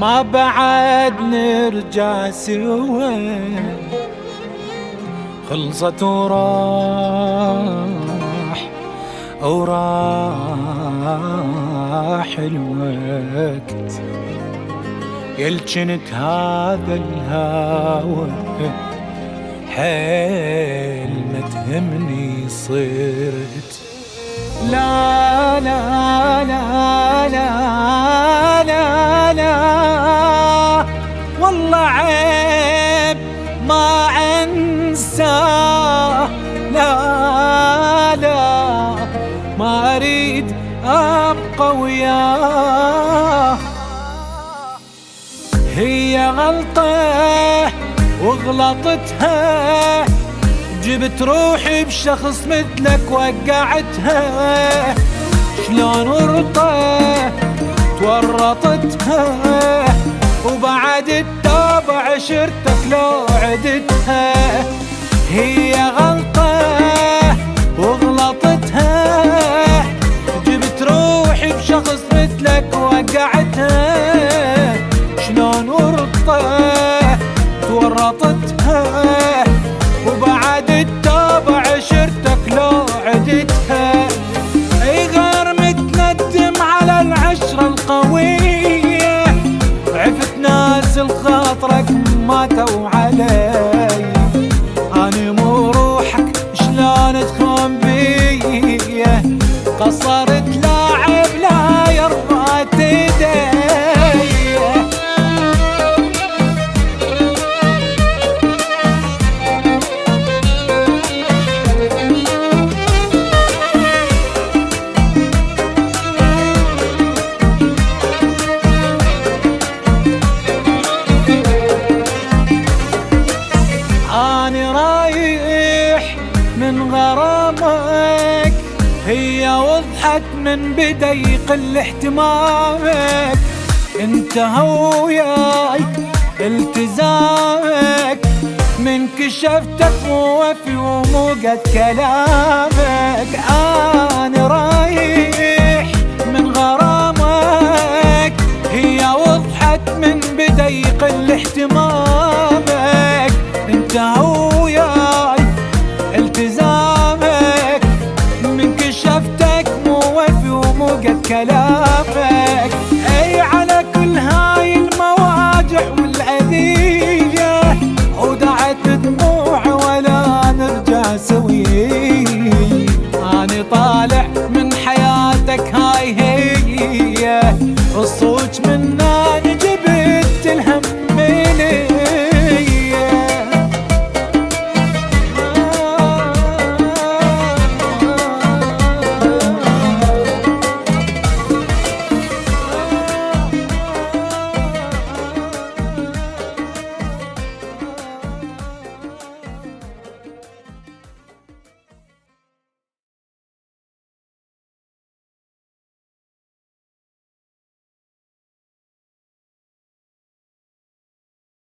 ما بعد نرجع سوا. خلصت وراح وراح الوقت. يلجنت هذا الهوى حيل ما تهمني صرت. لا لا لا لا. أبقى وياه. هي غلطة وغلطتها جبت روحي بشخص مثلك وقعتها. شلون ورطة تورطتها؟ وبعد التوبة عشرتك لو عدتها. ماتوا من غرامك هي وضحت من بدا يقل اهتمامك انتهى وياي التزامك من كشفتك مو وفي ومو قد كلامك. أنا رايح التزامك